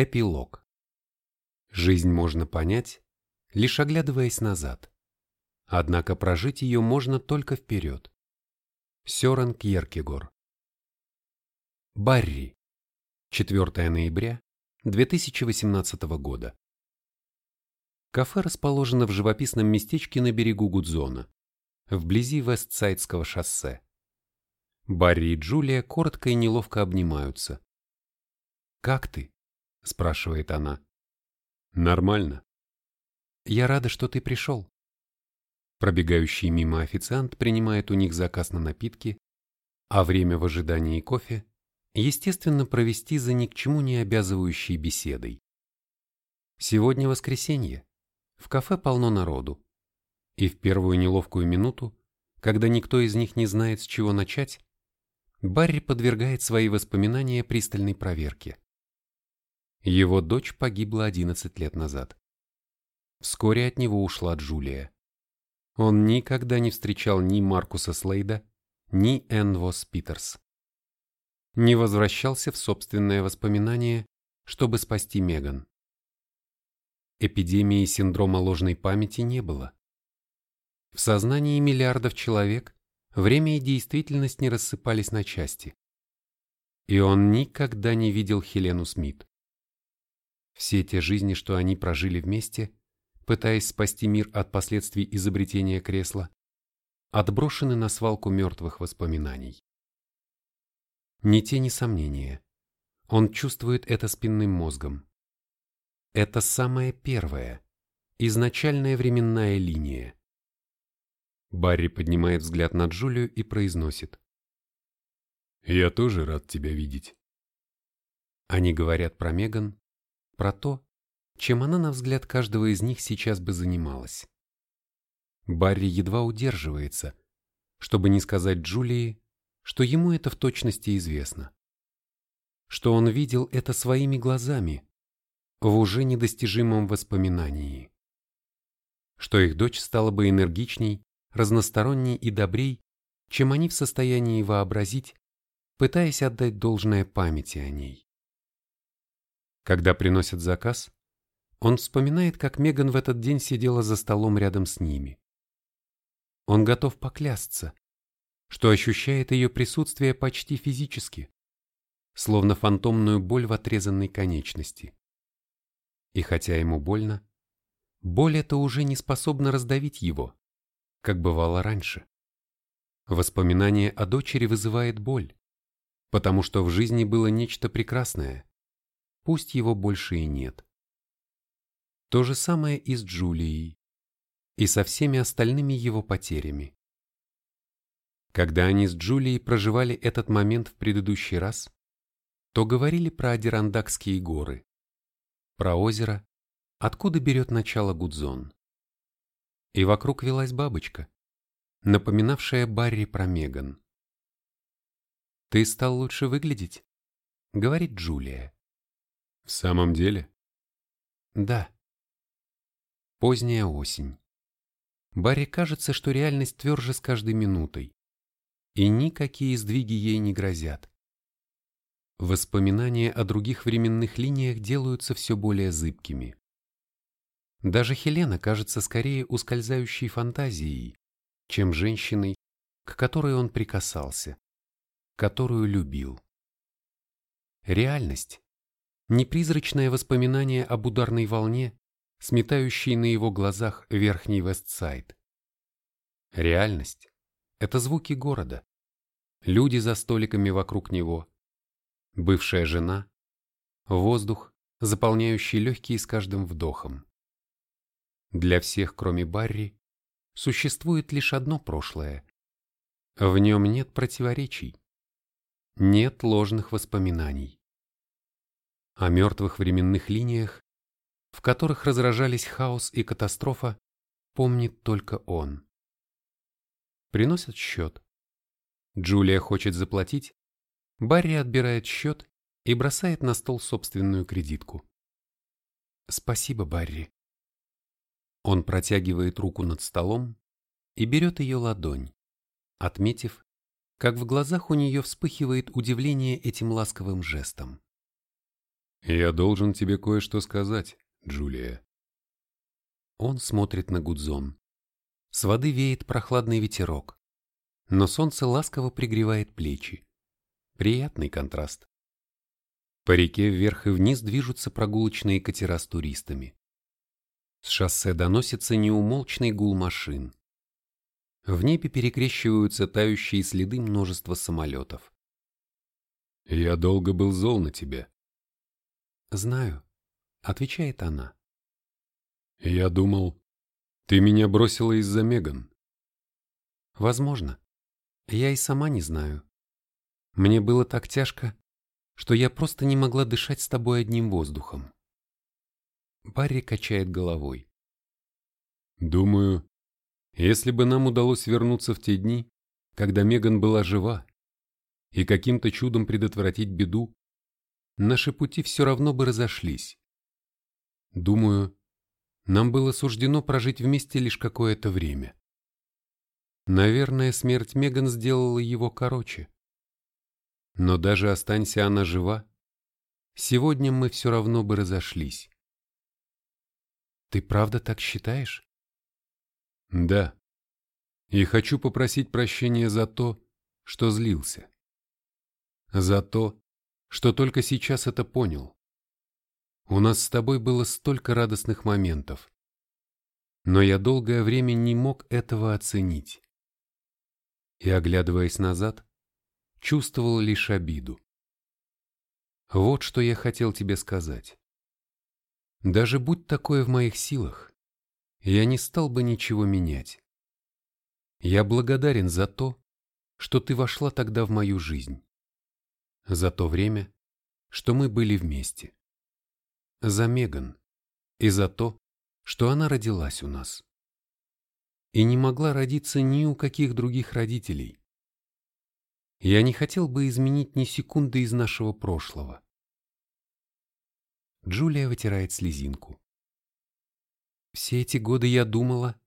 Эпилог. Жизнь можно понять, лишь оглядываясь назад. Однако прожить ее можно только вперед. Сёрен Кьеркегор. Барри. 4 ноября 2018 года. Кафе расположено в живописном местечке на берегу Гудзона, вблизи Вестсайдского шоссе. Барри и Джулия коротко и неловко обнимаются. «Как ты?» – спрашивает она. «Нормально». «Я рада, что ты пришел». Пробегающий мимо официант принимает у них заказ на напитки, а время в ожидании кофе, естественно, провести за ни к чему не обязывающей беседой. Сегодня воскресенье. В кафе полно народу. И в первую неловкую минуту, когда никто из них не знает, с чего начать, Барри подвергает свои воспоминания пристальной проверке. Его дочь погибла 11 лет назад. Вскоре от него ушла Джулия. Он никогда не встречал ни Маркуса Слейда, ни Энвос Питерс. Не возвращался в собственное воспоминание, чтобы спасти Меган. Эпидемии синдрома ложной памяти не было. В сознании миллиардов человек время и действительность не рассыпались на части. И он никогда не видел Хелену Смит. Все те жизни, что они прожили вместе, пытаясь спасти мир от последствий изобретения кресла, отброшены на свалку мертвых воспоминаний. Ни тени сомнения. Он чувствует это спинным мозгом. Это самая первая, изначальная временная линия. Барри поднимает взгляд на Джулию и произносит. «Я тоже рад тебя видеть». Они говорят про Меган, про то, чем она, на взгляд каждого из них, сейчас бы занималась. Барри едва удерживается, чтобы не сказать Джулии, что ему это в точности известно. Что он видел это своими глазами, в уже недостижимом воспоминании. Что их дочь стала бы энергичней, разносторонней и добрей, чем они в состоянии вообразить, пытаясь отдать должное памяти о ней. Когда приносят заказ, он вспоминает, как Меган в этот день сидела за столом рядом с ними. Он готов поклясться, что ощущает ее присутствие почти физически, словно фантомную боль в отрезанной конечности. И хотя ему больно, боль эта уже не способна раздавить его, как бывало раньше. Воспоминание о дочери вызывает боль, потому что в жизни было нечто прекрасное, пусть его больше и нет. То же самое и с Джулией, и со всеми остальными его потерями. Когда они с Джулией проживали этот момент в предыдущий раз, то говорили про Адирандакские горы, про озеро, откуда берет начало Гудзон. И вокруг велась бабочка, напоминавшая Барри про Меган. «Ты стал лучше выглядеть», — говорит Джулия. В самом деле? Да. Поздняя осень. Барри кажется, что реальность тверже с каждой минутой, и никакие сдвиги ей не грозят. Воспоминания о других временных линиях делаются все более зыбкими. Даже Хелена кажется скорее ускользающей фантазией, чем женщиной, к которой он прикасался, которую любил. Реальность не призрачное воспоминание об ударной волне, сметающей на его глазах верхний Вестсайд. Реальность – это звуки города, люди за столиками вокруг него, бывшая жена, воздух, заполняющий легкие с каждым вдохом. Для всех, кроме Барри, существует лишь одно прошлое. В нем нет противоречий, нет ложных воспоминаний о мертвых временных линиях, в которых разражались хаос и катастрофа, помнит только он. Приносят счет. Джулия хочет заплатить, Барри отбирает счет и бросает на стол собственную кредитку. «Спасибо, Барри». Он протягивает руку над столом и берет ее ладонь, отметив, как в глазах у нее вспыхивает удивление этим ласковым жестом. Я должен тебе кое-что сказать, Джулия. Он смотрит на Гудзон. С воды веет прохладный ветерок, но солнце ласково пригревает плечи. Приятный контраст. По реке вверх и вниз движутся прогулочные катера с туристами. С шоссе доносится неумолчный гул машин. В небе перекрещиваются тающие следы множества самолетов. «Я долго был зол на тебя». «Знаю», — отвечает она. «Я думал, ты меня бросила из-за Меган». «Возможно. Я и сама не знаю. Мне было так тяжко, что я просто не могла дышать с тобой одним воздухом». Барри качает головой. «Думаю, если бы нам удалось вернуться в те дни, когда Меган была жива, и каким-то чудом предотвратить беду, наши пути все равно бы разошлись. Думаю, нам было суждено прожить вместе лишь какое-то время. Наверное, смерть Меган сделала его короче. Но даже останься она жива, сегодня мы все равно бы разошлись. Ты правда так считаешь? Да. И хочу попросить прощения за то, что злился. За то, что только сейчас это понял. У нас с тобой было столько радостных моментов. Но я долгое время не мог этого оценить. И, оглядываясь назад, чувствовал лишь обиду. Вот что я хотел тебе сказать. Даже будь такое в моих силах, я не стал бы ничего менять. Я благодарен за то, что ты вошла тогда в мою жизнь. За то время, что мы были вместе. За Меган и за то, что она родилась у нас. И не могла родиться ни у каких других родителей. Я не хотел бы изменить ни секунды из нашего прошлого. Джулия вытирает слезинку. Все эти годы я думала,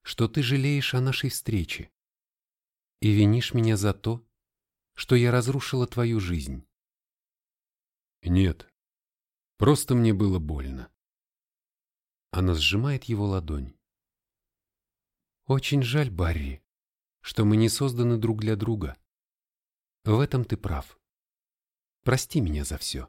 что ты жалеешь о нашей встрече и винишь меня за то, что я разрушила твою жизнь. Нет, просто мне было больно. Она сжимает его ладонь. Очень жаль, Барри, что мы не созданы друг для друга. В этом ты прав. Прости меня за все.